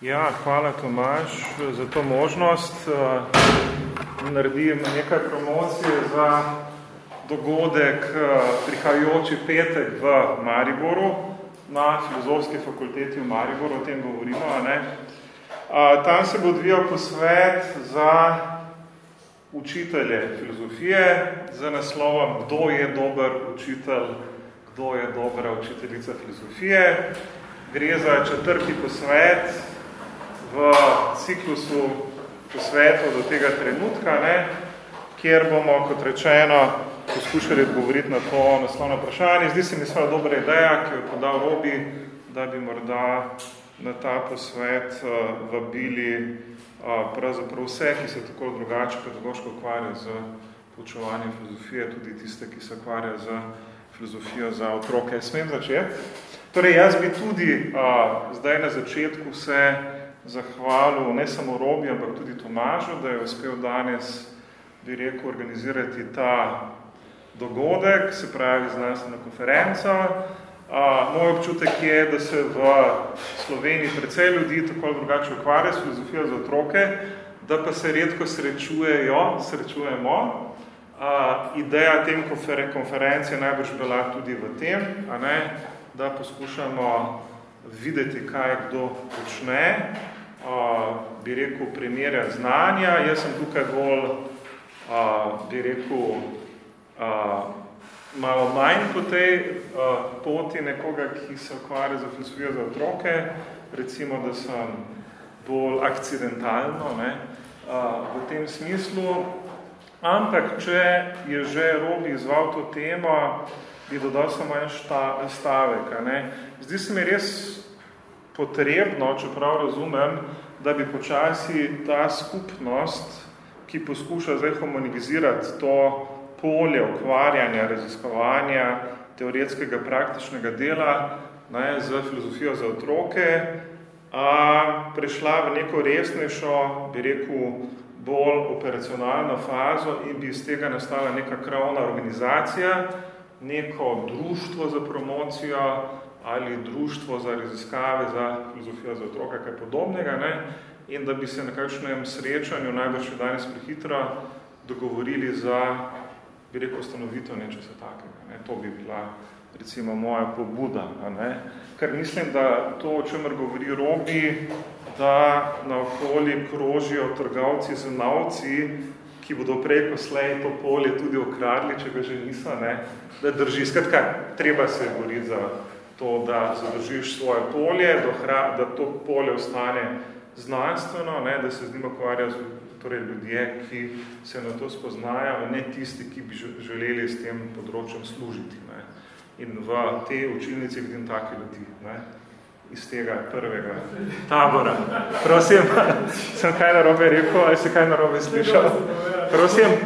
Ja, hvala Tomaž za to možnost. Naredim nekaj promocije za dogodek prihajajoči petek v Mariboru na Filozofski fakulteti v Mariboru, o tem govorimo. A ne? A, tam se bo odvijal posvet za učitelje filozofije z naslovom Kdo je dober učitelj, kdo je dobra učiteljica filozofije. Gre za četrti posvet ciklusu posvetov do tega trenutka, ne, kjer bomo, kot rečeno, poskušali odgovoriti na to naslovno vprašanje. Zdi se mi svoja dobra ideja, ki jo podal Robi, da bi morda na ta posvet uh, vabili uh, pravzaprav vse, ki se tako drugače pedagoško ukvarjajo z poučevanjem filozofije, tudi tiste, ki se ukvarjajo z filozofijo za otroke. Smem začeti? Torej, jaz bi tudi uh, zdaj na začetku se zahvalil ne samo Robi, ampak tudi Tomažu, da je uspel danes, bi rekel, organizirati ta dogodek, se pravi znanstvena konferenca. A, moj občutek je, da se v Sloveniji precej ljudi tako drugače ukvarja s filozofijo za otroke, da pa se redko srečujejo, srečujemo. A, ideja tem konference je najbolj bila tudi v tem, a ne, da poskušamo videti, kaj kdo počne, a, bi rekel, primere znanja. Jaz sem tukaj bolj, a, bi rekel, a, malo manj po tej a, poti nekoga, ki se ukvarja za filosofijo za otroke, recimo, da sem bolj akcidentalno ne, a, v tem smislu. Ampak, če je že Robi izval to temo, bi dodal samo en šta, stavek. Ne. Zdi se mi res potrebno, čeprav razumem, da bi počasi ta skupnost, ki poskuša zdaj homonizirati to polje ukvarjanja, raziskovanja, teoretskega praktičnega dela ne, z filozofijo za otroke, a, prešla v neko resnejšo, bi rekel, bolj operacionalno fazo in bi iz tega nastala neka kravna organizacija, neko društvo za promocijo, ali društvo za raziskave za filozofijo za otroka, kaj podobnega, ne? in da bi se na kakšnem srečanju, najbolj danes prehitro, dogovorili za, bi rekel, ustanovitev nečesa takega. Ne? To bi bila, recimo, moja pobuda. Ne? Ker mislim, da to, o čemer govori Robi, da na okolji krožijo trgovci z navci, ki bodo prej poslej to polje tudi okradli, če ga že niso, ne? da drži. Skratka, treba se boriti za to, da zadržiš svoje polje, da to polje ostane znanstveno, ne, da se z njim ukvarjajo torej ljudje, ki se na to spoznajo, ne tisti, ki bi želeli s tem področjem služiti. Ne. In v te učilnici vidim take ljudi, ne, iz tega prvega tabora. Prosim, sem kaj narobe rekel, ali si kaj narobe slišal? Prosim?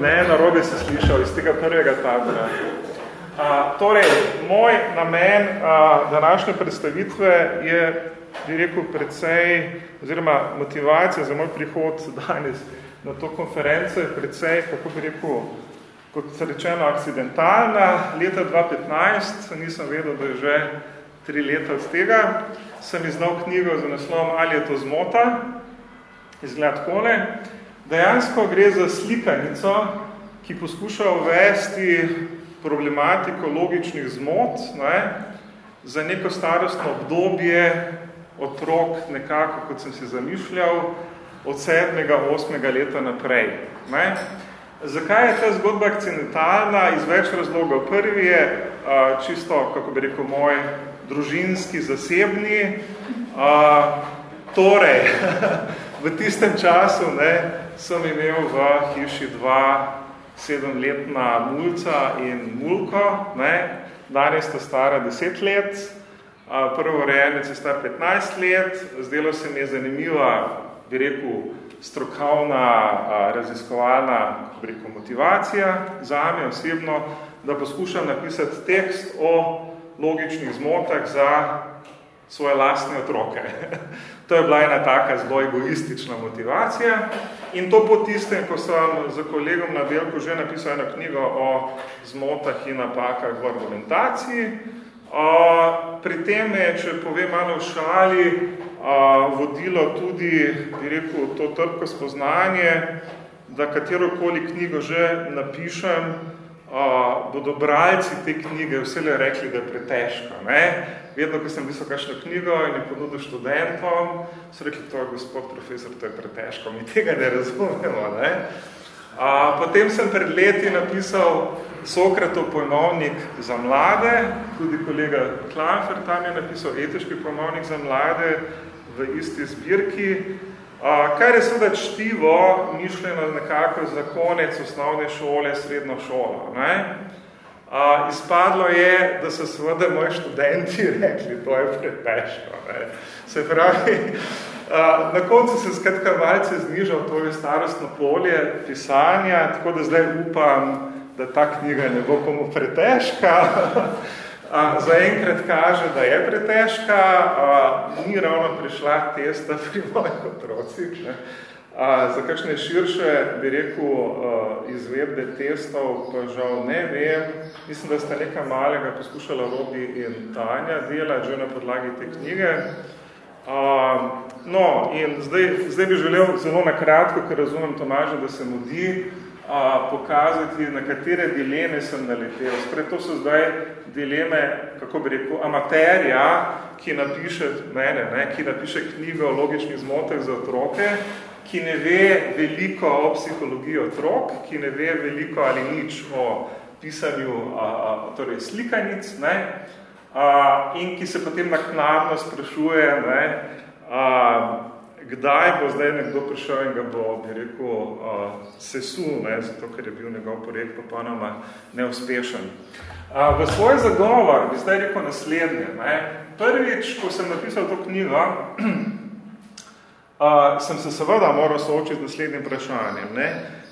Ne, narobe se slišal iz tega prvega tabora. A, torej, moj namen a, današnje predstavitve je, bi rekel, precej, oziroma motivacija za moj prihod danes na to konferenco je precej, kako bi rekel, kot se rečeno, akcidentalna. Leta 2015, nisem vedel, da je že tri leta od tega, sem izdal knjigo za naslovom Ali je to zmota, izgled takole. Dejansko gre za slikanico, ki poskuša uvesti problematiko logičnih zmot ne, za neko starostno obdobje otrok nekako, kot sem se zamišljal, od sedmega, osmega leta naprej. Ne. Zakaj je ta zgodba akcidentalna? Iz več razlogov. Prvi je a, čisto, kako bi rekel, moj družinski, zasebni. A, torej, v tistem času ne, sem imel v hiši dva sedemletna mulca in mulko, ne? danes sta stara deset let, prvo rejenec je star 15 let, zdelo se mi je zanimiva, bi rekel, strokovna, raziskovalna rekel, motivacija za me osebno, da poskušam napisati tekst o logičnih zmotah za svoje lastne otroke. to je bila ena taka zelo egoistična motivacija in to po tistem, ko sem za kolegom na Belku že napisal eno knjigo o zmotah in napakah v argumentaciji, Uh, pri tem je, če povem malo v šali, uh, vodilo tudi, bi rekel, to trpko spoznanje, da katerokoli knjigo že napišem, bodo bralci te knjige vsele rekli, da je pretežka. Ne? Vedno, ko sem pisal kakšno knjigo in je ponudil študentom, so rekli, to je gospod profesor, to je pretežko. Mi tega ne razumemo. Ne? A, potem sem pred leti napisal Sokratov pojmovnik za mlade, tudi kolega Klanfer tam je napisal etiški pojmovnik za mlade v isti zbirki, kar je seveda čtivo mišljeno nekako za konec osnovne šole, srednjo šolo. Ne? A, izpadlo je, da so seveda moji študenti rekli, to je pretežko. Ne? Se pravi, Na koncu se skratka malce znižal to je starostno polje pisanja, tako da zdaj upam, da ta knjiga ne bo komu pretežka. Zaenkrat kaže, da je pretežka, ni ravno prišla testa pri mojih otrocih. Ne. Za kakšne širše, bi rekel, izvedbe testov, pa žal ne vem. Mislim, da sta nekaj malega poskušala Robi in Tanja delati že na podlagi te knjige. Uh, no, in zdaj, zdaj bi želel zelo na kratko, ker razumem Tomaža, da se mudi, pokazati, na katere dileme sem naletel. Spred to so zdaj dileme, kako bi rekel, amaterja, ki napiše, mene, ne, ki napiše knjigo o logičnih zmotah za otroke, ki ne ve veliko o psihologiji otrok, ki ne ve veliko ali nič o pisanju a, a, torej slikanic, ne, uh, in ki se potem naknadno sprašuje, ne, kdaj bo zdaj nekdo prišel in ga bo, bi rekel, uh, sesul, ne, zato ker je bil njegov projekt popolnoma neuspešen. Uh, v svoj zagovor bi zdaj rekel naslednje. Ne. Prvič, ko sem napisal to knjigo, uh, sem se seveda moral soočiti z naslednjim vprašanjem. Ne.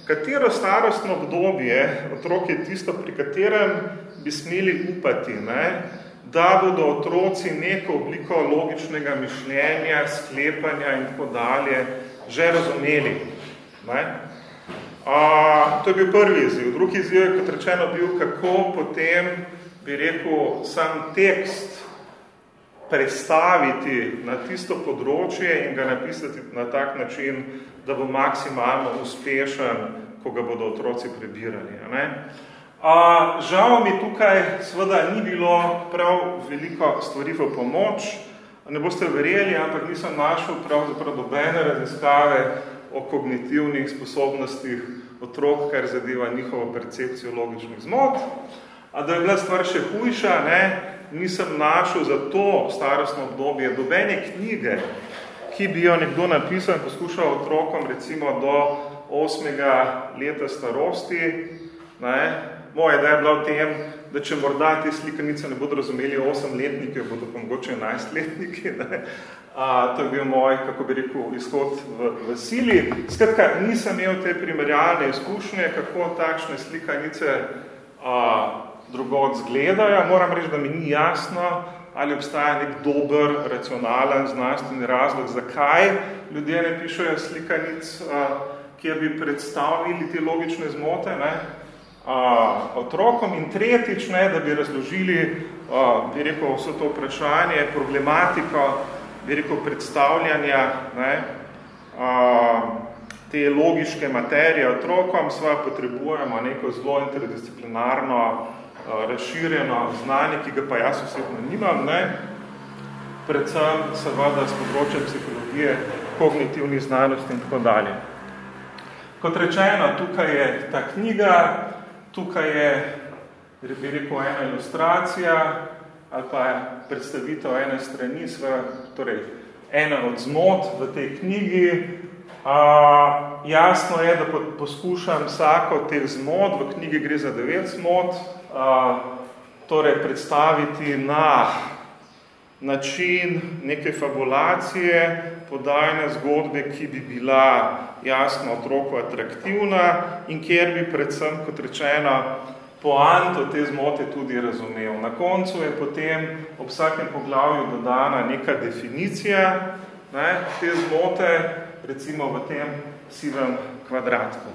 Katero starostno obdobje otrok je tisto, pri katerem bi smeli upati, ne, da bodo otroci neko obliko logičnega mišljenja, sklepanja in tako dalje že razumeli. Ne? A, to je bil prvi izziv. Drugi izziv je, kot rečeno, bil, kako potem, bi rekel, sam tekst prestaviti na tisto področje in ga napisati na tak način, da bo maksimalno uspešen, ko ga bodo otroci prebirali. Ne? A, žal mi tukaj seveda ni bilo prav veliko stvari v pomoč. Ne boste verjeli, ampak nisem našel pravzaprav dobene raziskave o kognitivnih sposobnostih otrok, kar zadeva njihovo percepcijo logičnih zmot. A da je bila stvar še hujša, ne, nisem našel za to starostno obdobje dobene knjige, ki bi jo nekdo napisal in poskušal otrokom recimo do 8. leta starosti, ne, moja ideja je bila v tem, da če morda te slikanice ne bodo razumeli 8-letniki, bodo pa mogoče 11-letniki. A, to je bil moj, kako bi rekel, izhod v, v sili. Skratka, nisem imel te primerjalne izkušnje, kako takšne slikanice a, drugod zgledajo. Moram reči, da mi ni jasno, ali obstaja nek dober, racionalen, znanstveni razlog, zakaj ljudje ne pišejo slikanic, a, kjer bi predstavili te logične zmote. Ne? A, otrokom in tretjič, ne, da bi razložili, a, bi rekel, vso to vprašanje, problematiko, bi rekel, predstavljanja ne, a, te logiške materije otrokom, sva potrebujemo neko zelo interdisciplinarno, a, razširjeno znanje, ki ga pa jaz osebno nimam, ne, predvsem seveda s področjem psihologije, kognitivnih znanosti in tako dalje. Kot rečeno, tukaj je ta knjiga, Tukaj je, bi rekel, ena ilustracija ali pa predstavitev ene strani, sva, torej ena od zmot v tej knjigi. A, jasno je, da poskušam vsako teh zmot, v knjigi gre za devet zmot, a, torej predstaviti na način neke fabulacije, podajne zgodbe, ki bi bila jasno otroku atraktivna in kjer bi predvsem, kot rečeno, poanto te zmote tudi razumel. Na koncu je potem ob vsakem poglavju dodana neka definicija ne, te zmote, recimo v tem sivem kvadratku.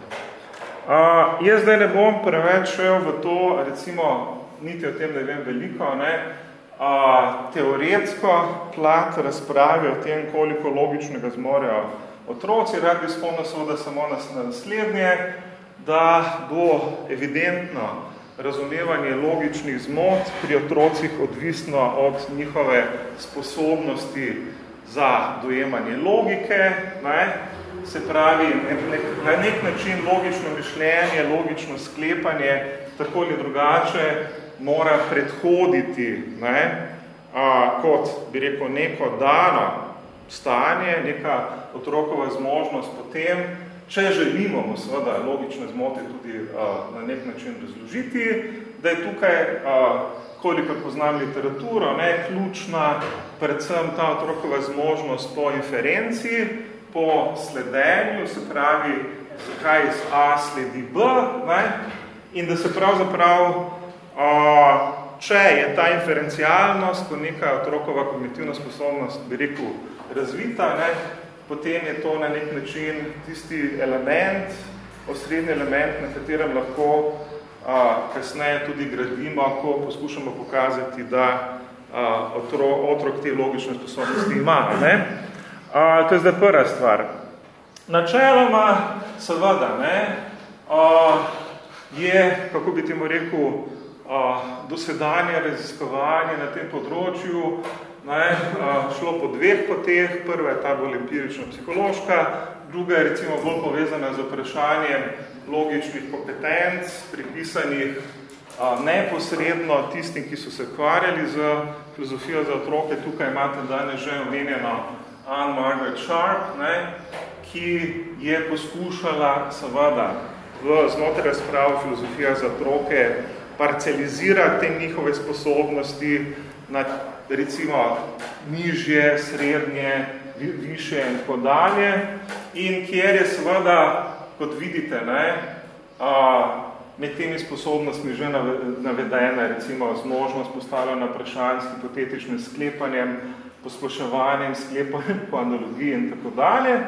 Uh, jaz zdaj ne bom preveč šel v to, recimo, niti o tem ne vem veliko, ne, a, teoretsko plat razprave o tem, koliko logičnega zmorejo otroci. Rad bi spomnil seveda samo na naslednje, da bo evidentno razumevanje logičnih zmot pri otrocih odvisno od njihove sposobnosti za dojemanje logike, ne? se pravi nek, na nek način logično mišljenje, logično sklepanje, tako ali drugače, mora predhoditi ne? A, kot, bi rekel, neko dano stanje, neka otrokova zmožnost potem, če želimo seveda logične zmote tudi a, na nek način razložiti, da je tukaj, a, koliko poznam literaturo, ne, ključna predvsem ta otrokova zmožnost po inferenciji, po sledenju, se pravi, zakaj iz A sledi B, ne, in da se pravzaprav, če je ta inferencialnost, ko neka otrokova kognitivna sposobnost, bi rekel, razvita, ne, potem je to na nek način tisti element, osrednji element, na katerem lahko a, kasneje tudi gradimo, ko poskušamo pokazati, da a, otro, otrok te logične sposobnosti ima. Ne? A, to je zdaj prva stvar. Načeloma, seveda, ne, a, je, kako bi temu rekel, a, dosedanje raziskovanje na tem področju ne, šlo po dveh poteh. Prva je ta bolj empirično-psihološka, druga je recimo bolj povezana z vprašanjem logičnih kompetenc, pripisanih a, neposredno tistim, ki so se ukvarjali z filozofijo za otroke. Tukaj imate danes že omenjeno Anne Margaret Sharp, ne, ki je poskušala seveda v znotraj razprav filozofija za otroke parcializirati te njihove sposobnosti na recimo nižje, srednje, više in tako dalje. In kjer je seveda, kot vidite, ne, a, med temi sposobnostmi že navedena, recimo zmožnost postavljena vprašanj s hipotetičnim sklepanjem, posploševanjem, sklepanjem po analogiji in tako dalje.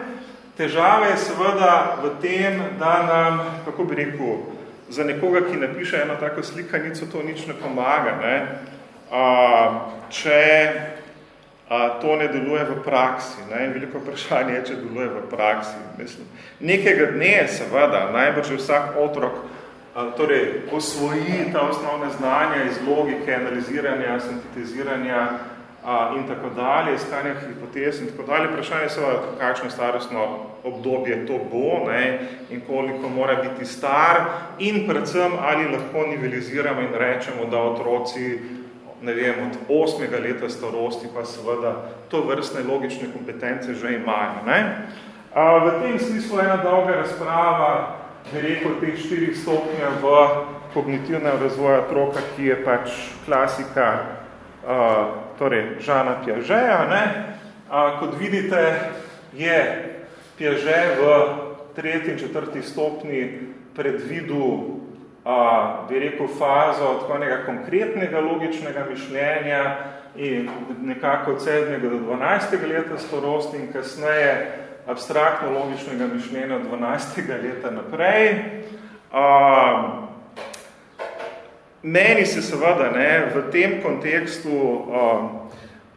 Težava je seveda v tem, da nam, kako bi rekel, za nekoga, ki napiše eno tako slikanico, to nič ne pomaga. Ne? A, če a, to ne deluje v praksi. Ne? Veliko vprašanje je, če deluje v praksi. Mislim. Nekega dne, seveda, najbolj vsak otrok a, torej, osvoji ta osnovne znanja iz logike, analiziranja, sintetiziranja a, in tako dalje, iskanja hipotez in tako dalje. Vprašanje je seveda, kakšno starostno obdobje to bo ne? in koliko mora biti star in predvsem, ali lahko niveliziramo in rečemo, da otroci ne vem, od osmega leta starosti pa seveda to vrstne logične kompetence že imajo. Ne? A, v tem smislu ena dolga razprava, bi rekel, teh štirih stopnja v kognitivnem razvoju otroka, ki je pač klasika a, torej Žana Piažeja. Ne? A, kot vidite, je Piaže v tretji in četrti stopni predvidu a, bi rekel, fazo tako nekega konkretnega logičnega mišljenja in nekako od 7. do 12. leta starosti in kasneje abstraktno logičnega mišljenja od 12. leta naprej. A, meni se seveda ne, v tem kontekstu a,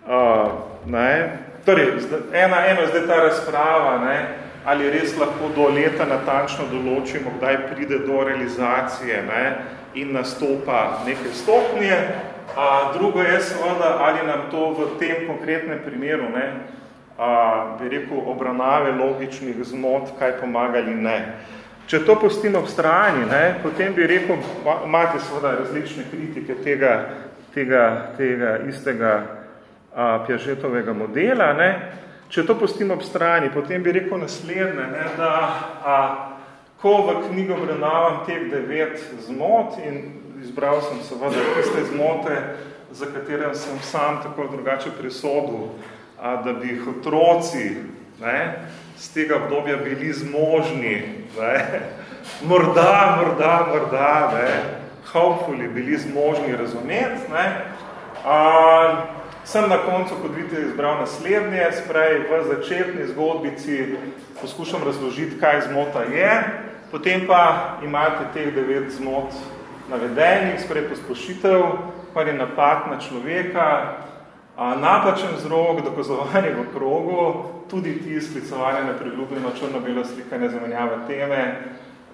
a, ne, torej, ena, eno je zdaj ta razprava, ne, ali res lahko do leta natančno določimo, kdaj pride do realizacije ne, in nastopa neke stopnje. A drugo je seveda, ali nam to v tem konkretnem primeru, ne, a, bi rekel, obravnave logičnih zmot, kaj pomagali ne. Če to pustimo ob strani, ne, potem bi rekel, imate seveda različne kritike tega, tega, tega istega a, Piagetovega modela, ne, Če to pustimo ob strani, potem bi rekel naslednje, ne, da a, ko v knjigo obravnavam teh devet zmot in izbral sem seveda tiste zmote, za katere sem sam tako drugače presodil, a, da bi jih otroci ne, z tega obdobja bili zmožni, ne, morda, morda, morda, ne, hopefully bili zmožni razumeti, ne, a, Sem na koncu, kot vidite, izbral naslednje, sprej v začetni zgodbici poskušam razložiti, kaj zmota je, potem pa imate teh devet zmot navedenih, sprej posplošitev kar je napad na človeka, napačen vzrok, dokazovanje v krogu, tudi ti sklicovanje na priljubljeno črno-belo slikanje zamenjava teme,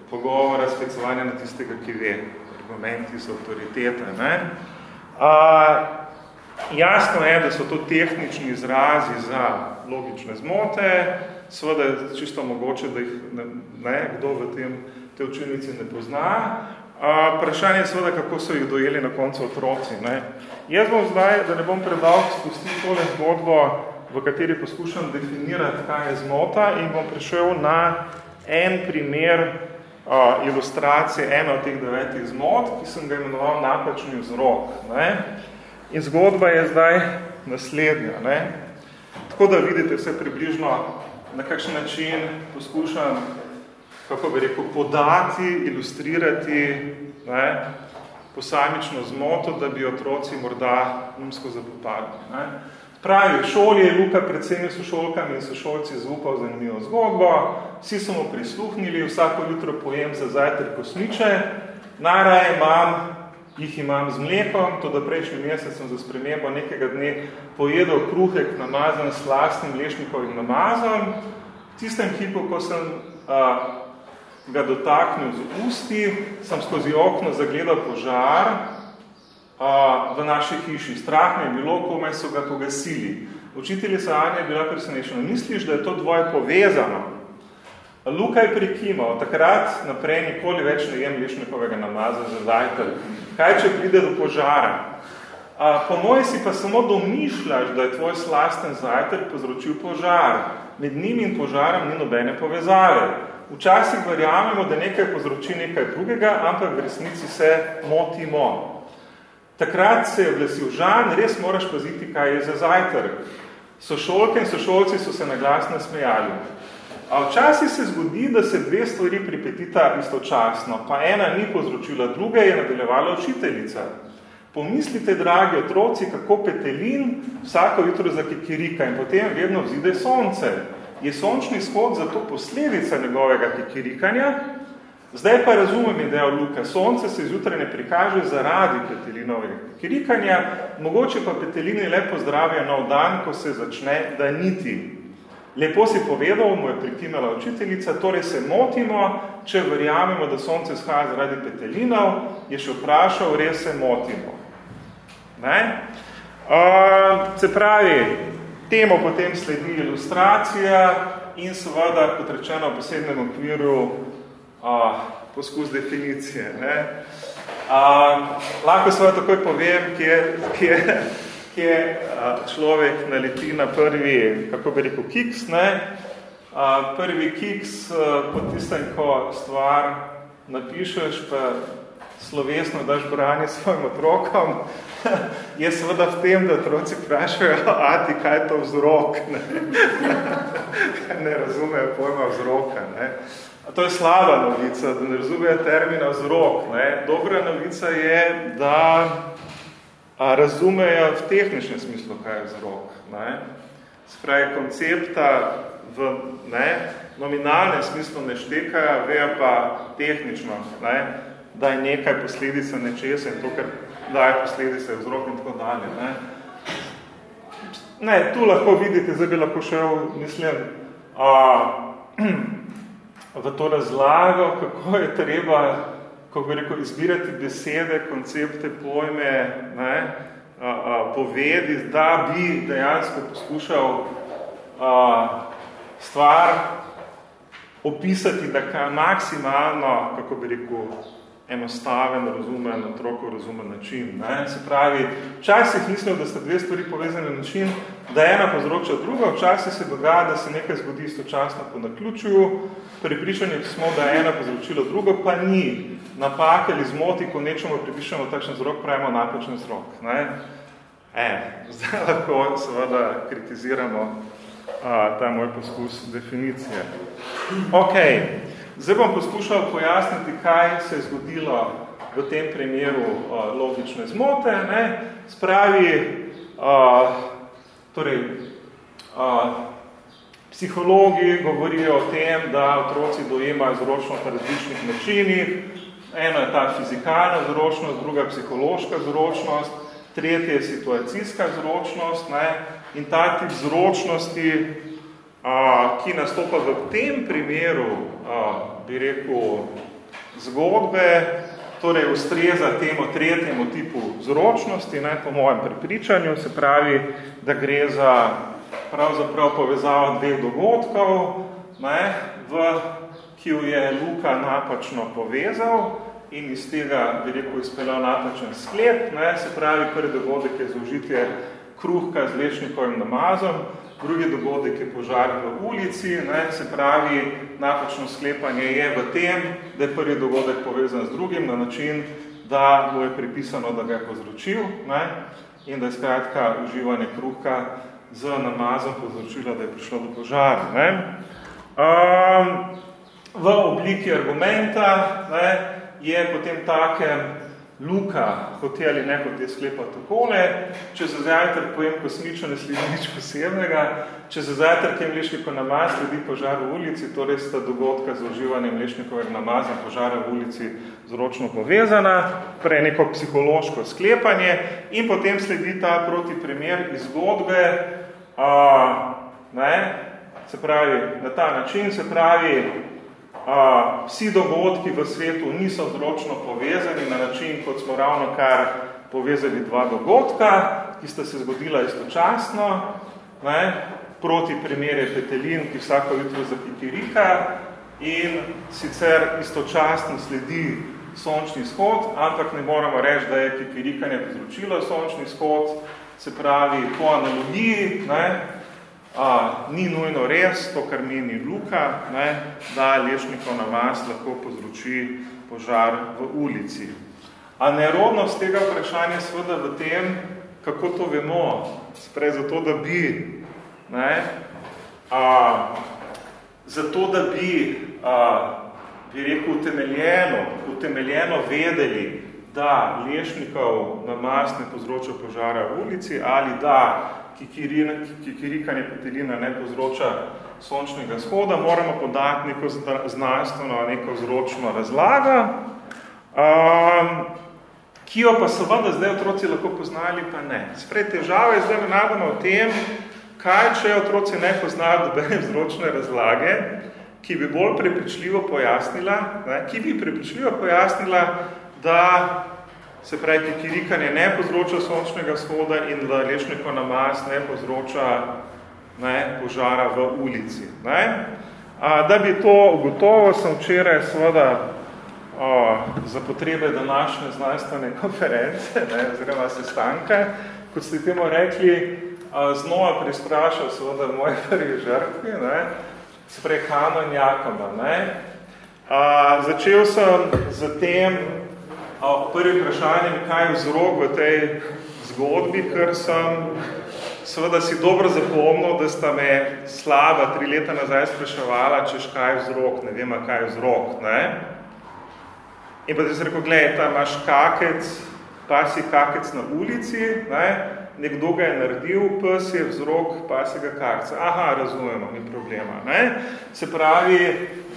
pogovora, sklicovanje na tistega, ki ve. Argumenti so autoritete. Ne? A, jasno je, da so to tehnični izrazi za logične zmote, seveda je čisto mogoče, da jih ne, kdo v tem te učenici ne pozna. A, vprašanje je seveda, kako so jih dojeli na koncu otroci. Ne. Jaz bom zdaj, da ne bom predal, spustil tole zgodbo, v kateri poskušam definirati, kaj je zmota in bom prišel na en primer a, ilustracije ena od teh devetih zmot, ki sem ga imenoval napačni vzrok. Ne. In zgodba je zdaj naslednja. Ne. Tako da vidite vse približno na kakšen način poskušam, kako bi rekel, podati, ilustrirati ne, posamično zmoto, da bi otroci morda umsko zapopali. Ne. Pravi, v šoli je Luka pred vsemi sošolkami in sošolci zaupal zanimivo zgodbo, vsi so mu prisluhnili, vsako jutro pojem za zajtrk kosmiče, najraje imam jih imam z mlekom, to da prejšnji mesec sem za spremembo nekega dne pojedel kruhek namazan s lastnim lešnikovim namazom. V tistem hipu, ko sem a, ga dotaknil z usti, sem skozi okno zagledal požar a, v naši hiši. Strah mi je bilo, komaj so ga pogasili. Učitelji Sanja je bila presenečena. Misliš, da je to dvoje povezano? Luka je prikimal, takrat naprej nikoli več ne jem lešnikovega namaza za zajtrk. Kaj, če pride do požara? A, po moji si pa samo domišljaš, da je tvoj slasten zajtrk povzročil požar. Med njim in požarom ni nobene povezave. Včasih verjamemo, da nekaj povzroči nekaj drugega, ampak v resnici se motimo. Takrat se je oglasil Žan, res moraš paziti, kaj je za zajtrk. Sošolke in sošolci so se naglasno smejali. A včasih se zgodi, da se dve stvari pripetita istočasno, pa ena ni povzročila, druga je nadaljevala učiteljica. Pomislite, dragi otroci, kako petelin vsako jutro zakikirika in potem vedno vzide sonce. Je sončni shod zato posledica njegovega kikirikanja? Zdaj pa razumem idejo Luka. Sonce se zjutraj ne prikaže zaradi petelinovega kikirikanja, mogoče pa petelini le pozdravijo nov dan, ko se začne daniti. Lepo si povedal, mu je prikimala učiteljica, torej se motimo, če verjamemo, da sonce shaja zaradi petelinov, je še vprašal, res se motimo. Ne? Uh, se pravi, temu potem sledi ilustracija in seveda, kot rečeno, v posebnem okviru uh, poskus definicije. Ne? Uh, lahko seveda takoj povem, kje, kje, kje človek naleti na prvi, kako bi rekel, kiks, ne? Prvi kiks, po tistem, ko stvar napišeš, pa slovesno daš branje svojim otrokom, je seveda v tem, da otroci vprašajo, ati, kaj je to vzrok, ne, ne razumejo pojma vzroka, ne. To je slaba novica, da ne razumejo termina vzrok, ne. Dobra novica je, da a razumejo v tehničnem smislu, kaj je vzrok. Ne? Spravi, koncepta v ne, nominalnem smislu ne štekajo, vejo pa tehnično, ne, da je nekaj posledica nečesa in to, kar daje posledice vzrok in tako dalje. Ne? ne, tu lahko vidite, zdaj bi lahko šel, mislim, a, v to razlago, kako je treba kako bi rekel, izbirati besede, koncepte, pojme, ne, a, a, povedi, da bi dejansko poskušal a, stvar opisati, da kaj maksimalno, kako bi rekel, enostaven, razumen, otroko razumen način. Ne? Se pravi, včasih mislim, da sta dve stvari povezane na način, da ena povzroča druga, včasih se dogaja, da se nekaj zgodi istočasno po naključju, pripričanje smo, da je ena povzročila drugo, pa ni napak ali zmoti, ko nečemu pripišemo takšen vzrok, pravimo napačen vzrok. Ne? E, zdaj lahko seveda kritiziramo a, ta moj poskus definicije. Ok, zdaj bom poskušal pojasniti, kaj se je zgodilo v tem primeru a, logične zmote. Ne? Spravi, a, torej, a, psihologi govorijo o tem, da otroci dojemajo zročnost na različnih načinih, Eno je ta fizikalna zročnost, druga psihološka zročnost. tretje je situacijska zročnost ne? in ta tip zročnosti, a, ki nastopa v tem primeru, bi rekel, zgodbe, torej ustreza temu tretjemu tipu zročnosti, ne, po mojem prepričanju, se pravi, da gre za pravzaprav povezavo dveh dogodkov, ne, v, ki jo je Luka napačno povezal in iz tega, bi rekel, izpeljal napačen sklep, ne, se pravi, prvi dogodek je zaužitje kruhka z lešnikovim namazom, drugi dogodek je požar v ulici, ne, se pravi, napačno sklepanje je v tem, da je prvi dogodek povezan z drugim na način, da mu je pripisano, da ga je povzročil ne, in da je skratka uživanje kruhka z namazom povzročilo, da je prišlo do požara. Ne. Um, v obliki argumenta ne, je potem takem Luka, hote ali ne, kot je sklepa takole, če za zajtrk pojem kosmično ne sledi nič posebnega, če za zajtrk je mlečnikov namaz sledi požar v ulici, torej sta dogodka z uživanjem mlečnikovega namaza požara v ulici zročno povezana, prej neko psihološko sklepanje in potem sledi ta proti primer izgodbe, a, ne, se pravi, na ta način se pravi, a, vsi dogodki v svetu niso zročno povezani na način, kot smo ravno kar povezali dva dogodka, ki sta se zgodila istočasno, ne, proti primere petelin, ki vsako jutro zakikirika in sicer istočasno sledi sončni shod, ampak ne moramo reči, da je kikirikanje povzročilo sončni shod, se pravi po analogiji, ne, a, ni nujno res, to, kar meni Luka, ne, da lešnikov namaz lahko povzroči požar v ulici. A nerodnost tega vprašanja seveda v tem, kako to vemo, sprej zato, da bi, ne, a, zato, da bi, a, bi rekel, utemeljeno, utemeljeno vedeli, da lešnikov namaz ne povzroča požara v ulici ali da kikirikanje petelina ne povzroča sončnega shoda, moramo podati neko znanstveno, neko vzročno razlago, um, ki jo pa seveda zdaj otroci lahko poznali, pa ne. Sprej, težava je zdaj nenadoma v tem, kaj če otroci ne poznajo dobene vzročne razlage, ki bi bolj prepričljivo pojasnila, ne, ki bi prepričljivo pojasnila, da se pravi, kikirikanje ne povzroča sončnega shoda in da lešnikov namaz ne povzroča ne, požara v ulici. Ne. A, da bi to ugotovo, sem včeraj seveda o, za potrebe današnje znanstvene konference, ne, oziroma sestanka, kot ste temu rekli, a, znova prisprašal seveda moje prvi žrtvi, ne, s prehano in Jakoma. Ne. A, začel sem z tem, Prvi vprašanje, kaj je vzrok v tej zgodbi, ker sem seveda si dobro zapomnil, da sta me slaba tri leta nazaj spraševala, češ kaj je vzrok, ne vem, kaj je vzrok. Ne? In pa da si rekel, gledaj, ta imaš kakec, pa si kakec na ulici, ne? nekdo ga je naredil, pes je vzrok pasega kakca. Aha, razumemo, ni problema. Ne? Se pravi,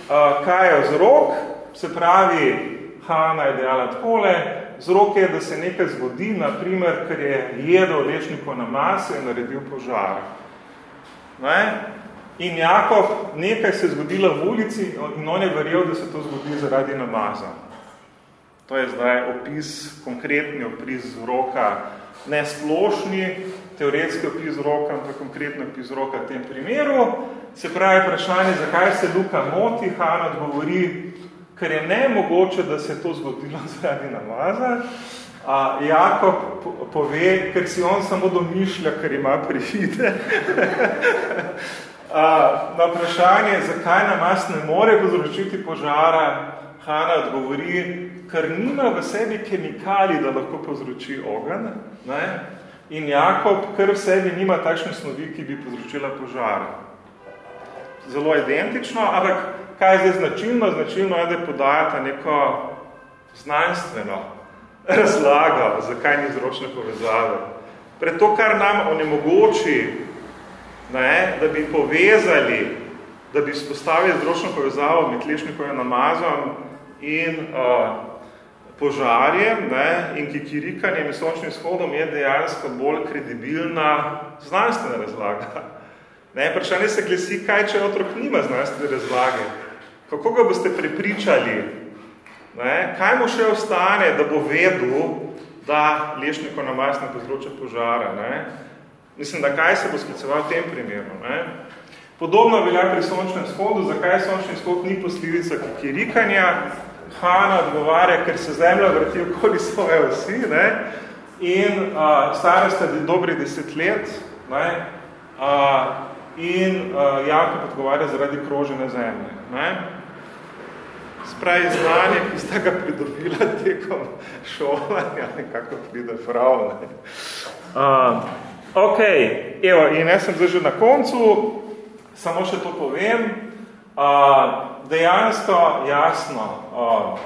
uh, kaj je vzrok? Se pravi, Hana je dejala takole, vzrok je, da se nekaj zgodi, naprimer, ker je jedel lešnikov na mase in naredil požar. Ne? In Jakob, nekaj se je zgodilo v ulici in on je verjel, da se to zgodi zaradi namaza. To je zdaj opis, konkretni opis vzroka, ne splošni, teoretski opis vzroka, ampak konkretni opis vzroka v tem primeru. Se pravi vprašanje, zakaj se Luka moti, Hana odgovori, ker je ne mogoče, da se je to zgodilo zaradi namaza. A Jakob pove, ker si on samo domišlja, ker ima prihide. A, na vprašanje, zakaj namaz ne more povzročiti požara, Hana odgovori, ker nima v sebi kemikali, da lahko povzroči ogen. Ne? In Jakob, ker v sebi nima takšne snovi, ki bi povzročila požar. Zelo identično, ampak kaj je zdaj značilno? Značilno je, da podajata neko znanstveno razlago, zakaj ni zročne povezave. Pred to, kar nam onemogoči, ne, da bi povezali, da bi spostavili zročno povezavo med lešnikovim namazom in uh, požarjem ne, in kikirikanjem in sončnim shodom je dejansko bolj kredibilna znanstvena razlaga. Ne, vprašanje se glesi, kaj če otrok nima znanstvene razlage. Kako ga boste prepričali? Ne, kaj mu še ostane, da bo vedel, da lešniko namaz ne povzroča požara? Ne? Mislim, da kaj se bo skliceval v tem primeru? Ne? Podobno velja pri sončnem shodu. Zakaj sončni shod ni posledica kikirikanja? Hana odgovarja, ker se zemlja vrti okoli svoje osi ne? in uh, stara sta dobri deset let ne? Uh, in uh, Jakob odgovarja zaradi krožene zemlje. Ne? Spravi znanje, ki sta ga pridobila tekom šolanja, nekako pride prav. Ne? Uh, ok, evo, in jaz sem zdaj že na koncu, samo še to povem. Uh, dejansko jasno, uh,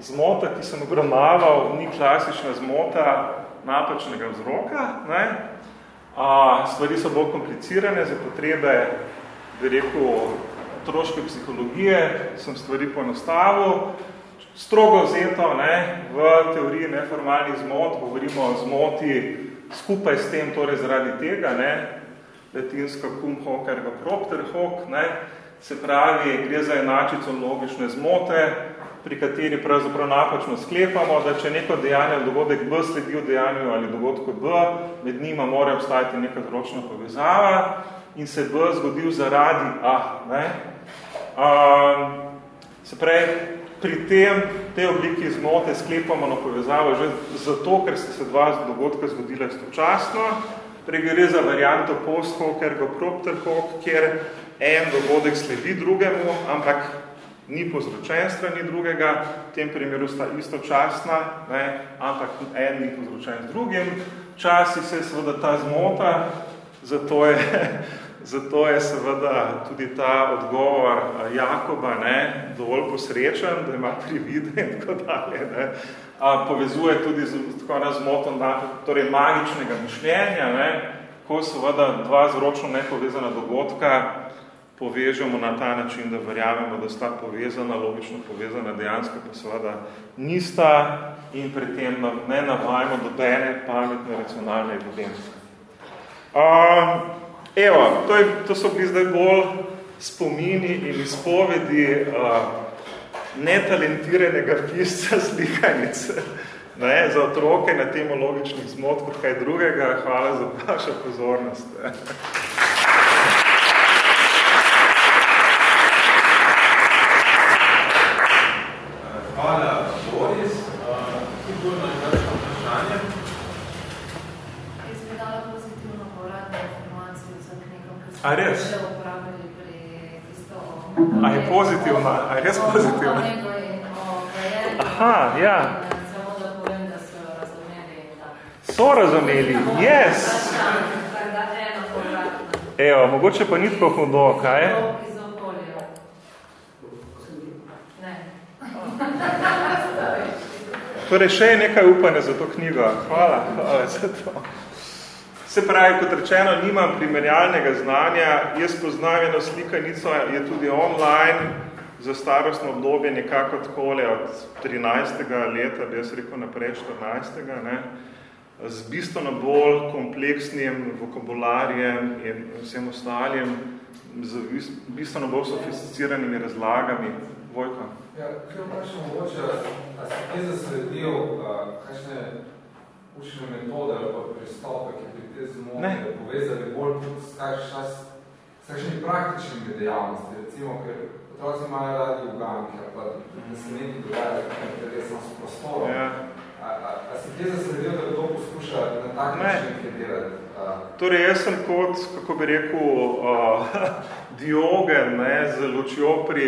zmota, ki sem obravnaval, ni klasična zmota napačnega vzroka. Ne? Uh, stvari so bolj komplicirane za potrebe, bi rekel, otroške psihologije, sem stvari poenostavil. Strogo vzeto ne, v teoriji neformalnih zmot, govorimo o zmoti skupaj s tem, torej zaradi tega, ne, latinsko cum hoc ergo propter hoc, ne, Se pravi, gre za enačico logične zmote, pri kateri pravzaprav napačno sklepamo, da če neko dejanje ali dogodek B sledi v dejanju ali dogodku B, med njima mora obstajati neka zročna povezava in se B zgodil zaradi A. Ne? Um, se pravi, pri tem, te obliki zmote sklepamo na povezavo že zato, ker se se dva dogodka zgodila istočasno, Torej gre za varianto post hoc ergo propter hoc, kjer en dogodek sledi drugemu, ampak ni povzročen strani drugega, v tem primeru sta istočasna, ne, ampak en ni povzročen z drugim. Časi se je seveda ta zmota, zato je, zato je seveda tudi ta odgovor Jakoba ne, dovolj posrečen, da ima tri vide in tako dalje. Ne a, povezuje tudi z tako razmotom torej magičnega mišljenja, ne, ko seveda dva zročno nepovezana dogodka povežemo na ta način, da verjamemo, da sta povezana, logično povezana, dejansko pa seveda nista in pri tem ne navajamo dobene pametne, racionalne evidence. Uh, evo, to, je, to so bili zdaj bolj spomini in izpovedi uh, netalentiranega pisca slikanic ne, za otroke na temo logičnih zmot kot kaj drugega. Hvala za vašo pozornost. Hvala, Boris. Sigurno je kakšno vprašanje? Jaz bi dala pozitivno povratno informacijo za knjigo, ker A res? A je pozitivna? A je res pozitivna? Aha, ja. So razumeli. yes! Evo, mogoče pa ni tako hudo, kaj? Torej, še je nekaj upanja za to knjigo. Hvala, hvala za to. Se pravi, kot rečeno, nimam primerjalnega znanja. Jaz poznam eno slikanico, je tudi online, za starostno obdobje nekako takole od 13. leta, bi jaz rekel naprej 14. Ne, z bistveno bolj kompleksnim vokabularjem in vsem ostalim, z bistveno bolj sofisticiranimi razlagami. Vojko. Ja, kaj vprašam mogoče, a si kje zasledil, kakšne učne metode ali pa pristope, ki bi te zmote povezali bolj s kakšnimi praktičnimi dejavnosti, recimo, ker otroci imajo radi uganke, ali pa da se nekaj dogaja, interesno s prostorom. Ja. A, a, a si kje zasledil, da to poskuša na tak način nekaj delati? Torej, jaz sem kot, kako bi rekel, uh, diogen, ne, z lučjo pri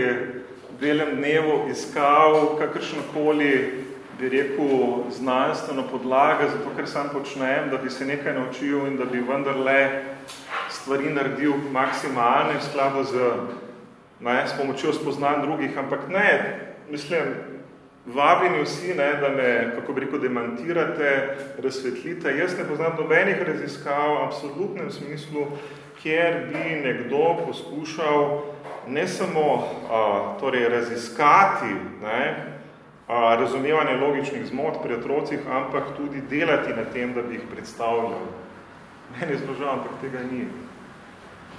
belem dnevu iskal kakršnokoli, bi rekel, znanstveno podlaga, zato ker sam počnem, da bi se nekaj naučil in da bi vendarle stvari naredil maksimalne v skladu z, ne, s pomočjo spoznanj drugih, ampak ne, mislim, vabljeni vsi, ne, da me, kako bi rekel, demantirate, razsvetlite. Jaz ne poznam nobenih raziskav v absolutnem smislu, kjer bi nekdo poskušal ne samo a, torej raziskati, ne, razumevanje logičnih zmot pri otrocih, ampak tudi delati na tem, da bi jih predstavljal. Meni je zložal, ampak tega ni.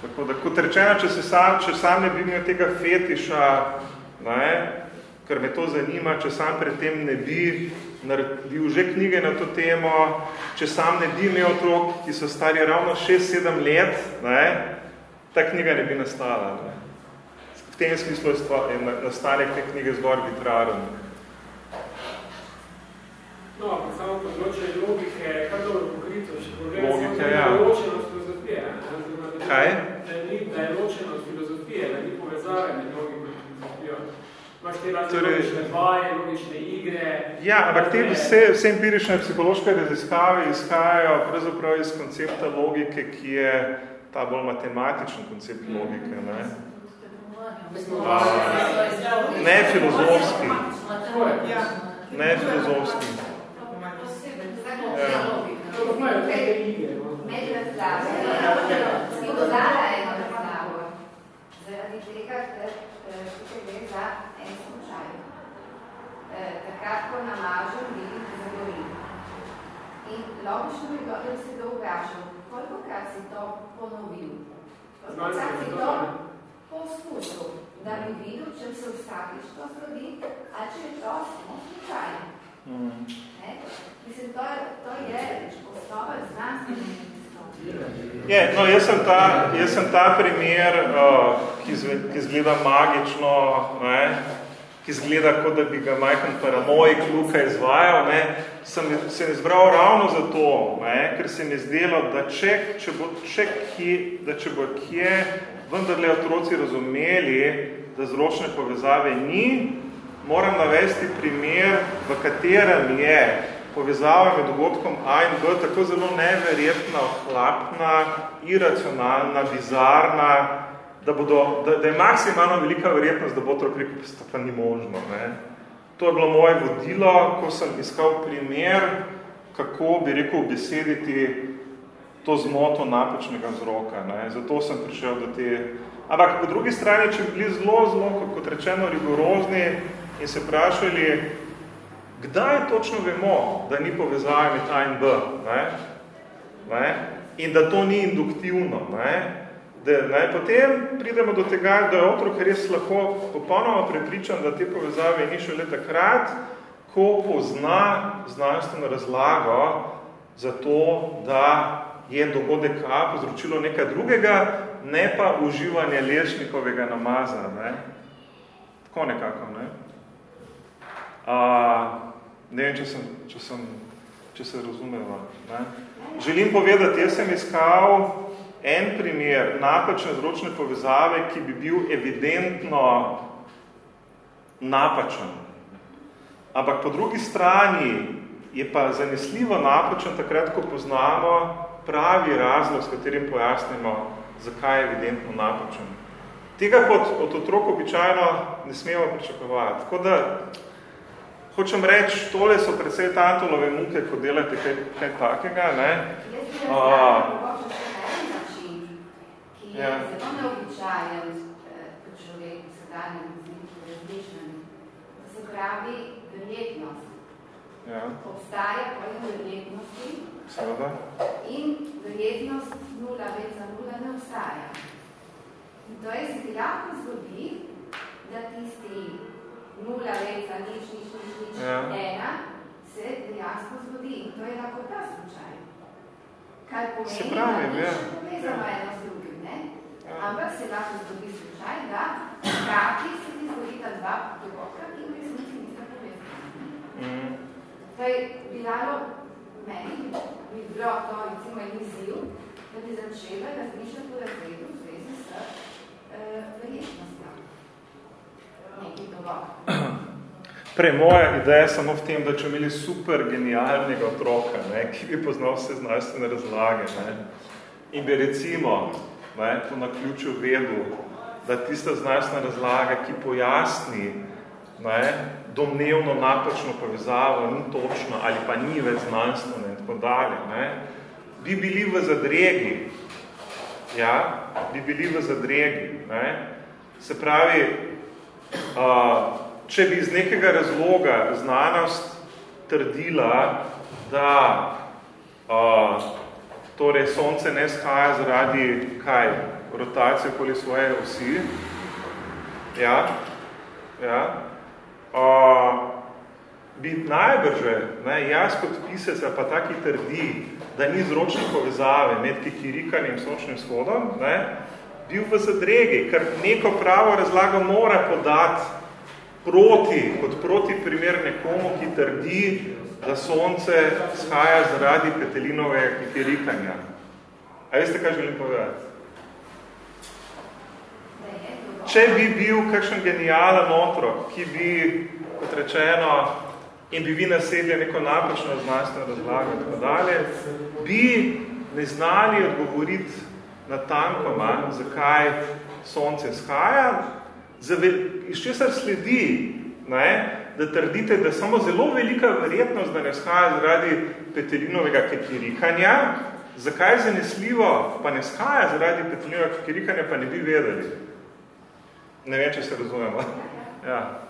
Tako da, kot rečeno, če, se sam, če sam ne bi imel tega fetiša, ne, ker me to zanima, če sam pred tem ne bi naredil že knjige na to temo, če sam ne bi imel otrok, ki so stari ravno 6-7 let, ne, ta knjiga ne bi nastala. Ne. V tem smislu je nastanek te knjige zgor arbitraren. No, pa samo področje logike, kar dobro pokrito, še pogledaj, logike, ja. ločenost filozofije. Kaj? Da, ni, da je ločenost filozofije, da ni povezave med logiko in filozofijo. Imaš te razne torej, logične vaje, logične igre. Ja, ampak te vse, vse empirične psihološke raziskave izhajajo pravzaprav iz koncepta logike, ki je ta bolj matematičen koncept logike. Ne, ne filozofski. Ne filozofski. Ja. Med razlagami, si dodala eno razlago, zaradi tega, ker tukaj gre za en slučaj. Takrat, ko namažem, vidim, da zagorim. In logično bi bilo, se to vprašal, koliko krat si to ponovil? Koliko krat si to poskusil, da bi videl, če se vsakič to zgodi, a če je to samo slučaj. Mm. Mislim, to, to je osnova znanstvenih Je, no, jaz, sem ta, jaz sem ta primer, uh, ki, zve, ki zgleda magično, ne, ki zgleda, kot da bi ga majhen paramojik Luka izvajal, ne, sem se izbral ravno zato, ne, ker se mi zdelo, da če, če, bo, če, kje, da če bo kje vendarle otroci razumeli, da zročne povezave ni, moram navesti primer, v katerem je povezava med dogodkom A in B tako zelo neverjetna, ohlapna, iracionalna, bizarna, da, bodo, da, da je maksimalno velika verjetnost, da bo otrok rekel, da pa ni možno. Ne? To je bilo moje vodilo, ko sem iskal primer, kako bi rekel besediti to zmoto napačnega vzroka. Ne? Zato sem prišel do te... Ampak po drugi strani, če bi bili zelo, zelo, kot rečeno, rigorozni in se vprašali, Kdaj točno vemo, da ni povezave med A in B? Ne? Ne? In da to ni induktivno? Ne? Da, ne? Potem pridemo do tega, da je otrok res lahko popolnoma prepričan, da te povezave ni šele takrat, ko pozna znanstveno razlago za to, da je dogodek A povzročilo nekaj drugega, ne pa uživanje lešnikovega namaza. Ne? Tako nekako. Ne? Uh, ne vem, če, sem, če, sem, če se razumeva. Ne? Želim povedati, jaz sem iskal en primer napačne zročne povezave, ki bi bil evidentno napačen. Ampak po drugi strani je pa zanesljivo napačen takrat, ko poznamo pravi razlog, s katerim pojasnimo, zakaj je evidentno napačen. Tega kot od otrok običajno ne smemo pričakovati. Tako da hočem reči, tole so predvsej tatolove muke, ko delate kaj, kaj takega, ne? Jaz bi uh, ki je ja. zelo neobičajen uh, človeku, sedanjem različnem, da se pravi verjetnost. Ja. Obstaja pojem verjetnosti Seveda. in verjetnost nula več za nula ne obstaja. In to je se lahko zgodi, da tisti nula leca, nič, nič, nič, nič, ja. ena, se dejansko zgodi. In to je lahko ta slučaj. Kar pomeni, pravi, da nič ja. povezamo ja. eno z drugim, ne? Ja. Ampak se lahko zgodi slučaj, da hkrati se ti zgodita dva dogodka, ki v resnici nista povezana. Mm. To je bilalo meni, bi bilo to recimo en izziv, da bi začela razmišljati v razredu v zvezi s uh, verjetnostjo. Prej, moja ideja je samo v tem, da če imeli super genialnega otroka, ne, ki bi poznal vse znanstvene razlage ne, in bi recimo ne, to na ključu vedel, da tista znanstvena razlaga, ki pojasni ne, domnevno napačno povezavo, ni točno ali pa ni več znanstveno in tako dalje, ne, bi bili v zadregi, ja, bi bili v zadregi, ne, se pravi, če bi iz nekega razloga znanost trdila, da uh, torej sonce ne skaja zaradi kaj, rotacije okoli svoje osi, ja, ja, uh, bi najbrže, ne, jaz kot pisec pa taki trdi, da ni zročne povezave med kikirikanjem in sončnim shodom, ne, bil v zadregi, ker neko pravo razlago mora podati proti, kot proti primer nekomu, ki trdi, da sonce shaja zaradi petelinove kikirikanja. A veste, kaj želim povedati? Če bi bil kakšen genijalen otrok, ki bi, kot rečeno, in bi vi nasedli neko napačno znanstveno razlago in tako dalje, bi ne znali odgovoriti na tankoma, zakaj sonce shaja, iz česar sledi, ne, da trdite, da samo zelo velika verjetnost, da ne shaja zaradi petelinovega kekirikanja, zakaj zanesljivo pa ne shaja zaradi petelinovega kekirikanja, pa ne bi vedeli. Ne vem, če se razumemo. Ja.